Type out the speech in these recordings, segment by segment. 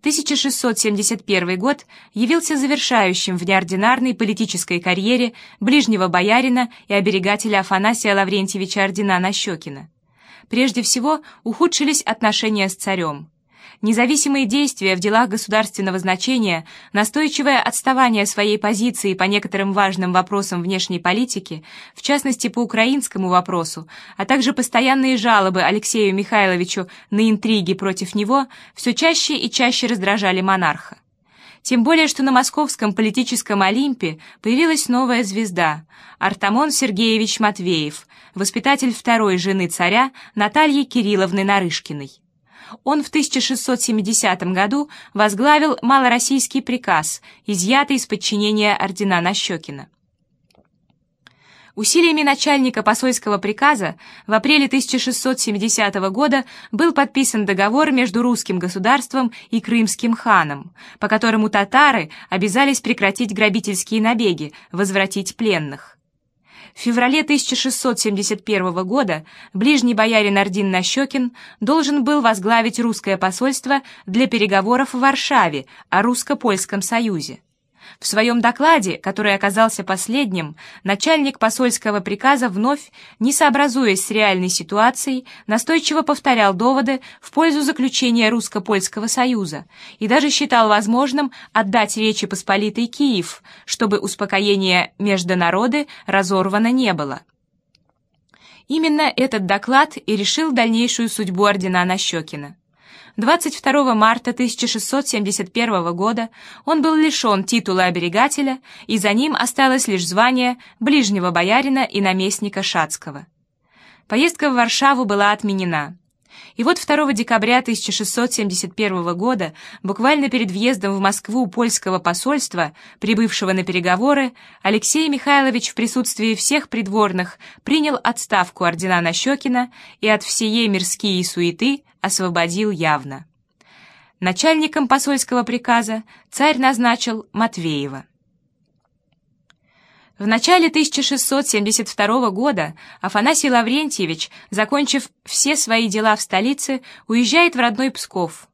1671 год явился завершающим в неординарной политической карьере ближнего боярина и оберегателя Афанасия Лаврентьевича Ордена-Нащекина. Прежде всего, ухудшились отношения с царем. Независимые действия в делах государственного значения, настойчивое отставание своей позиции по некоторым важным вопросам внешней политики, в частности по украинскому вопросу, а также постоянные жалобы Алексею Михайловичу на интриги против него, все чаще и чаще раздражали монарха. Тем более, что на московском политическом Олимпе появилась новая звезда – Артамон Сергеевич Матвеев, воспитатель второй жены царя Натальи Кирилловны Нарышкиной он в 1670 году возглавил малороссийский приказ, изъятый из подчинения ордена Нащекина. Усилиями начальника посольского приказа в апреле 1670 года был подписан договор между русским государством и крымским ханом, по которому татары обязались прекратить грабительские набеги, возвратить пленных. В феврале 1671 года ближний боярин Ордин Нащекин должен был возглавить русское посольство для переговоров в Варшаве о русско-польском союзе. В своем докладе, который оказался последним, начальник посольского приказа вновь, не сообразуясь с реальной ситуацией, настойчиво повторял доводы в пользу заключения русско-польского союза и даже считал возможным отдать Речи Посполитой Киев, чтобы успокоение между народы разорвано не было. Именно этот доклад и решил дальнейшую судьбу ордена Нащекина. 22 марта 1671 года он был лишен титула оберегателя, и за ним осталось лишь звание ближнего боярина и наместника Шацкого. Поездка в Варшаву была отменена. И вот 2 декабря 1671 года, буквально перед въездом в Москву польского посольства, прибывшего на переговоры, Алексей Михайлович в присутствии всех придворных принял отставку ордена Нащекина и от всеей мирские суеты освободил явно. Начальником посольского приказа царь назначил Матвеева. В начале 1672 года Афанасий Лаврентьевич, закончив все свои дела в столице, уезжает в родной Псков.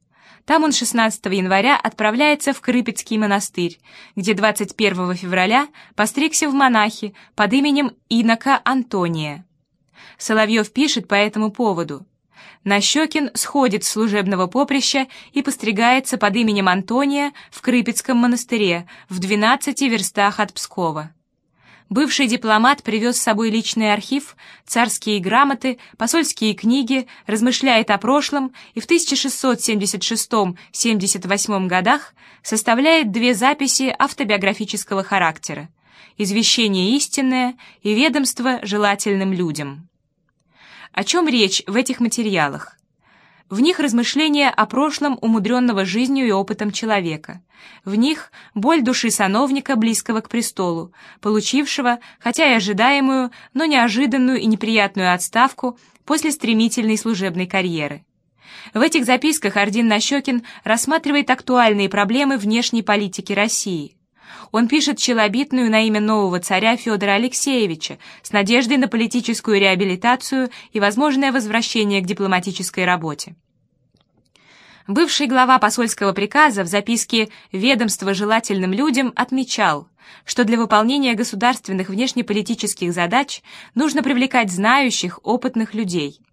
Там он 16 января отправляется в Крыпецкий монастырь, где 21 февраля постригся в монахи под именем инока Антония. Соловьев пишет по этому поводу. Нащекин сходит с служебного поприща и постригается под именем Антония в Крыпецком монастыре в 12 верстах от Пскова. Бывший дипломат привез с собой личный архив, царские грамоты, посольские книги, размышляет о прошлом и в 1676-78 годах составляет две записи автобиографического характера «Извещение истинное» и «Ведомство желательным людям». О чем речь в этих материалах? В них размышления о прошлом умудренного жизнью и опытом человека. В них боль души сановника, близкого к престолу, получившего, хотя и ожидаемую, но неожиданную и неприятную отставку после стремительной служебной карьеры. В этих записках Ордин Нащекин рассматривает актуальные проблемы внешней политики России. Он пишет челобитную на имя нового царя Федора Алексеевича с надеждой на политическую реабилитацию и возможное возвращение к дипломатической работе. Бывший глава посольского приказа в записке «Ведомство желательным людям» отмечал, что для выполнения государственных внешнеполитических задач нужно привлекать знающих, опытных людей –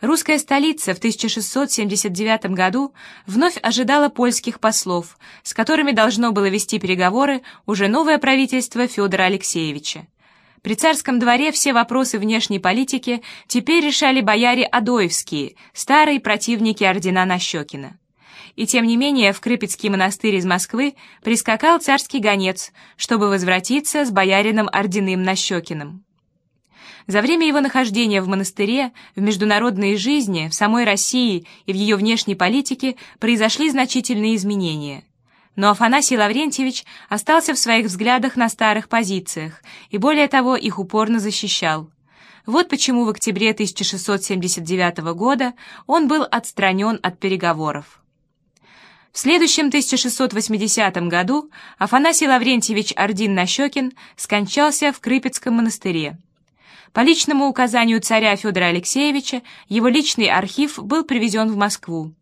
Русская столица в 1679 году вновь ожидала польских послов, с которыми должно было вести переговоры уже новое правительство Федора Алексеевича. При царском дворе все вопросы внешней политики теперь решали бояре Адоевские, старые противники ордена Нащекина. И тем не менее в Крыпецкий монастырь из Москвы прискакал царский гонец, чтобы возвратиться с боярином Орденым Нащекиным. За время его нахождения в монастыре, в международной жизни, в самой России и в ее внешней политике произошли значительные изменения. Но Афанасий Лаврентьевич остался в своих взглядах на старых позициях и, более того, их упорно защищал. Вот почему в октябре 1679 года он был отстранен от переговоров. В следующем 1680 году Афанасий Лаврентьевич Ордин-Нащекин скончался в Крыпецком монастыре. По личному указанию царя Федора Алексеевича его личный архив был привезен в Москву.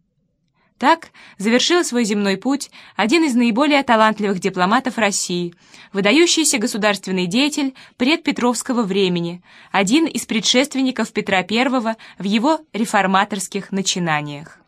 Так завершил свой земной путь один из наиболее талантливых дипломатов России, выдающийся государственный деятель предпетровского времени, один из предшественников Петра I в его реформаторских начинаниях.